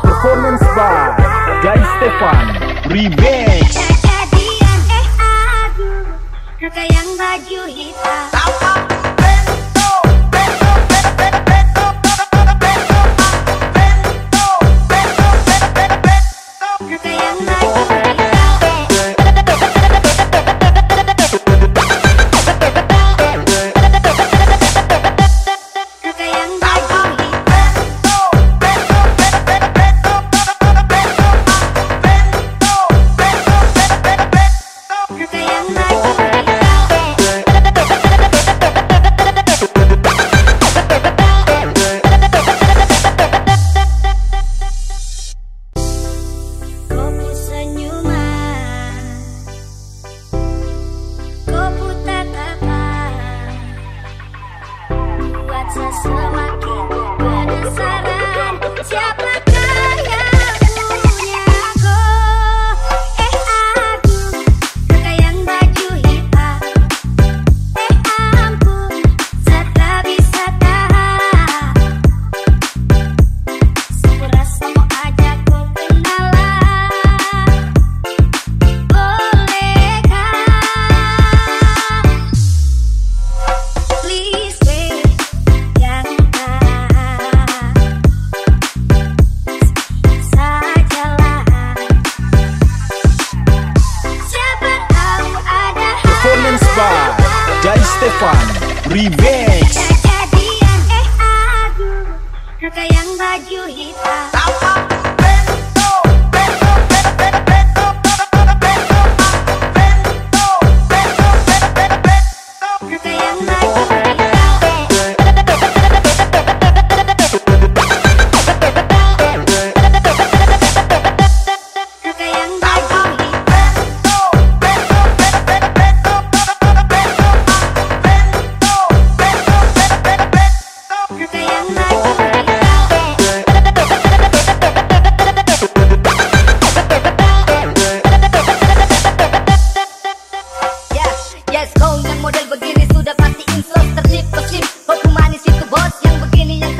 Performance by Guy Stefan. Remix. Eh, kakak yang baju hitam. Stefan Remix. Kejadian eh aku Kakak yang baju hitam.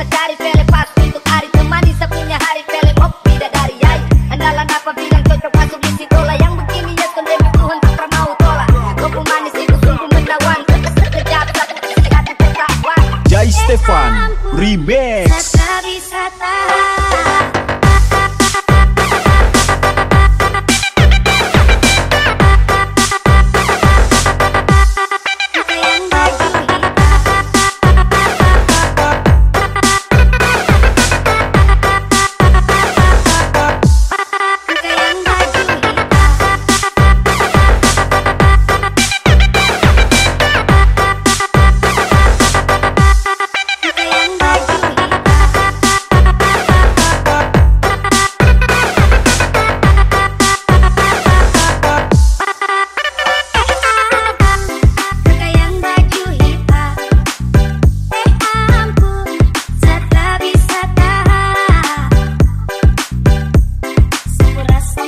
mencari pele pasti untuk hari temani sepinya hari pele pop tidak dari yai. Andalan apa bilang cocok masuk di situ lah yang begini ya kan demi Tuhan tak pernah mau tolak. Kopi manis itu sungguh menawan sekejap sekejap sekejap Jai Stefan Remix. Tak bisa tahan.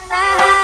kata